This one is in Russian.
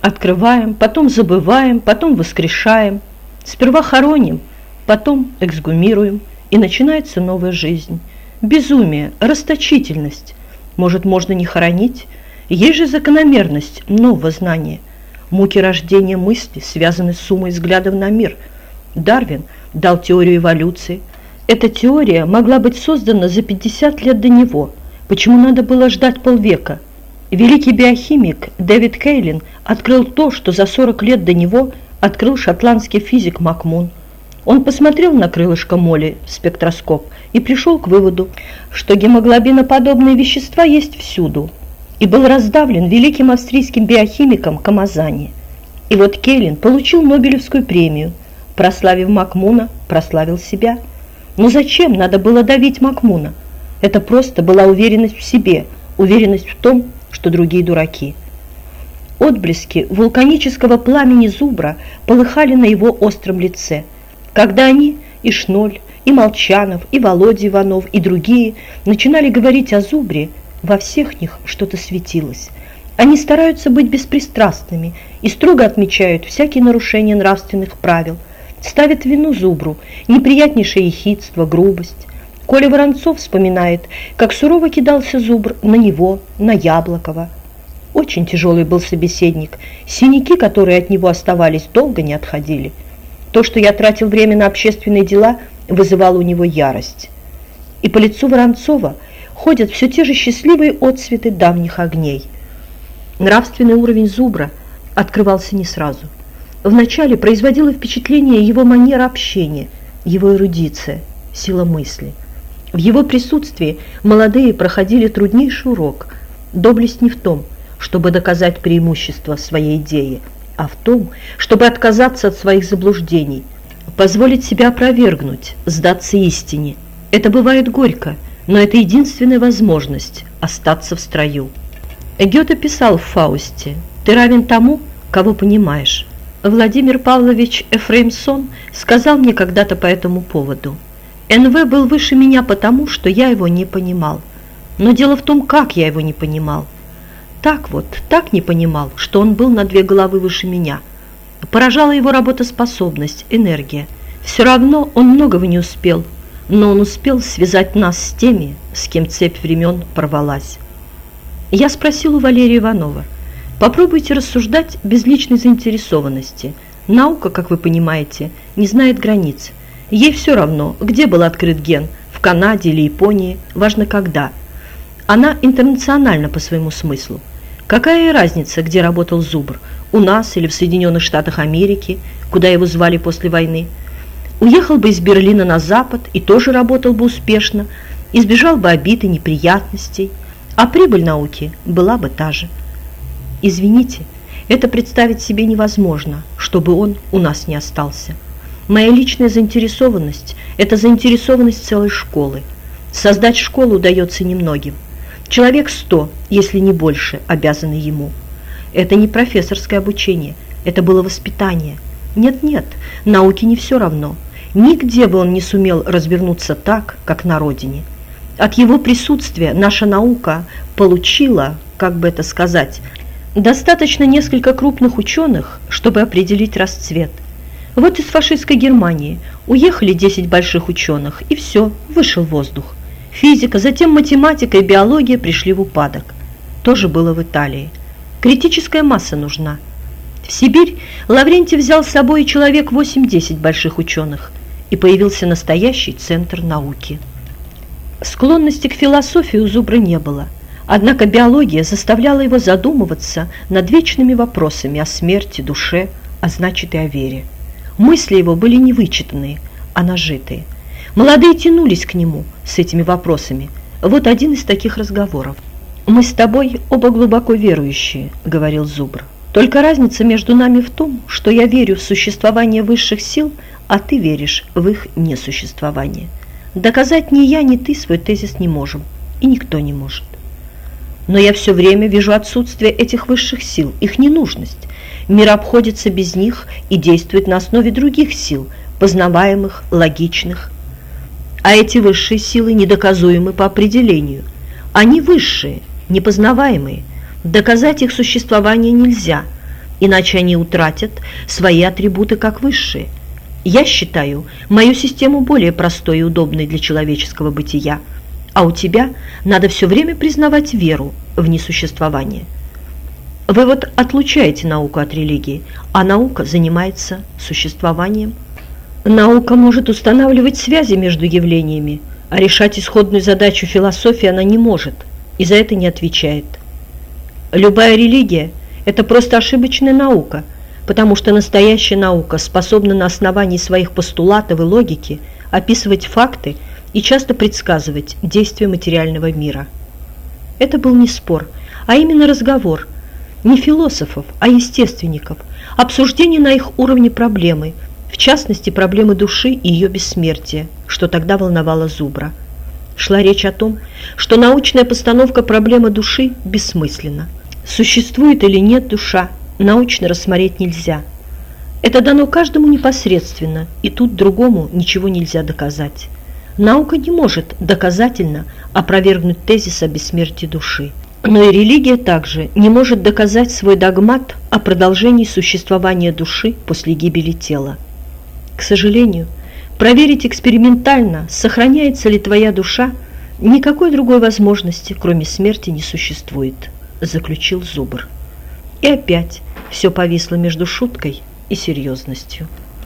Открываем, потом забываем, потом воскрешаем. Сперва хороним, потом эксгумируем, и начинается новая жизнь. Безумие, расточительность. Может, можно не хоронить? Есть же закономерность нового знания. Муки рождения мысли связаны с суммой взглядов на мир. Дарвин дал теорию эволюции. Эта теория могла быть создана за 50 лет до него. Почему надо было ждать полвека? Великий биохимик Дэвид Кейлин открыл то, что за 40 лет до него открыл шотландский физик Макмун. Он посмотрел на крылышко моли в спектроскоп и пришел к выводу, что гемоглобиноподобные вещества есть всюду, и был раздавлен великим австрийским биохимиком Камазани. И вот Кейлин получил Нобелевскую премию, прославив Макмуна, прославил себя. Но зачем надо было давить Макмуна? Это просто была уверенность в себе, уверенность в том, что другие дураки. Отблески вулканического пламени зубра полыхали на его остром лице, когда они, и Шноль, и Молчанов, и Володя Иванов, и другие начинали говорить о зубре, во всех них что-то светилось. Они стараются быть беспристрастными и строго отмечают всякие нарушения нравственных правил, ставят вину зубру, неприятнейшее ехидство, грубость. Коля Воронцов вспоминает, как сурово кидался зубр на него, на Яблокова. Очень тяжелый был собеседник. Синяки, которые от него оставались, долго не отходили. То, что я тратил время на общественные дела, вызывало у него ярость. И по лицу Воронцова ходят все те же счастливые отцветы давних огней. Нравственный уровень зубра открывался не сразу. Вначале производило впечатление его манера общения, его эрудиция, сила мысли – в его присутствии молодые проходили труднейший урок. Доблесть не в том, чтобы доказать преимущество своей идеи, а в том, чтобы отказаться от своих заблуждений, позволить себя опровергнуть, сдаться истине. Это бывает горько, но это единственная возможность остаться в строю. Гёте писал в Фаусте «Ты равен тому, кого понимаешь». Владимир Павлович Эфремсон сказал мне когда-то по этому поводу – НВ был выше меня потому, что я его не понимал. Но дело в том, как я его не понимал. Так вот, так не понимал, что он был на две головы выше меня. Поражала его работоспособность, энергия. Все равно он многого не успел, но он успел связать нас с теми, с кем цепь времен порвалась. Я спросил у Валерия Иванова, попробуйте рассуждать без личной заинтересованности. Наука, как вы понимаете, не знает границ. Ей все равно, где был открыт ген, в Канаде или Японии, важно когда. Она интернациональна по своему смыслу. Какая разница, где работал Зубр, у нас или в Соединенных Штатах Америки, куда его звали после войны? Уехал бы из Берлина на Запад и тоже работал бы успешно, избежал бы обид и неприятностей, а прибыль науки была бы та же. Извините, это представить себе невозможно, чтобы он у нас не остался. Моя личная заинтересованность – это заинтересованность целой школы. Создать школу удается немногим. Человек сто, если не больше, обязаны ему. Это не профессорское обучение, это было воспитание. Нет-нет, науке не все равно. Нигде бы он не сумел развернуться так, как на родине. От его присутствия наша наука получила, как бы это сказать, достаточно несколько крупных ученых, чтобы определить расцвет – вот из фашистской Германии уехали 10 больших ученых, и все, вышел воздух. Физика, затем математика и биология пришли в упадок. Тоже было в Италии. Критическая масса нужна. В Сибирь Лаврентий взял с собой человек 8-10 больших ученых, и появился настоящий центр науки. Склонности к философии у Зубра не было, однако биология заставляла его задумываться над вечными вопросами о смерти, душе, а значит и о вере. Мысли его были не вычитанные, а нажитые. Молодые тянулись к нему с этими вопросами. Вот один из таких разговоров. «Мы с тобой оба глубоко верующие», — говорил Зубр. «Только разница между нами в том, что я верю в существование высших сил, а ты веришь в их несуществование. Доказать ни я, ни ты свой тезис не можем, и никто не может. Но я все время вижу отсутствие этих высших сил, их ненужность. Мир обходится без них и действует на основе других сил, познаваемых, логичных. А эти высшие силы недоказуемы по определению. Они высшие, непознаваемые. Доказать их существование нельзя. иначе они утратят свои атрибуты как высшие. Я считаю мою систему более простой и удобной для человеческого бытия, а у тебя надо все время признавать веру в несуществование. Вы вот отлучаете науку от религии, а наука занимается существованием. Наука может устанавливать связи между явлениями, а решать исходную задачу философии она не может и за это не отвечает. Любая религия – это просто ошибочная наука, потому что настоящая наука способна на основании своих постулатов и логики описывать факты и часто предсказывать действия материального мира. Это был не спор, а именно разговор – не философов, а естественников, обсуждение на их уровне проблемы, в частности проблемы души и ее бессмертия, что тогда волновало Зубра. Шла речь о том, что научная постановка проблемы души бессмысленна. Существует или нет душа, научно рассмотреть нельзя. Это дано каждому непосредственно, и тут другому ничего нельзя доказать. Наука не может доказательно опровергнуть тезис о бессмертии души. Но и религия также не может доказать свой догмат о продолжении существования души после гибели тела. К сожалению, проверить экспериментально, сохраняется ли твоя душа, никакой другой возможности, кроме смерти, не существует, заключил Зубр. И опять все повисло между шуткой и серьезностью.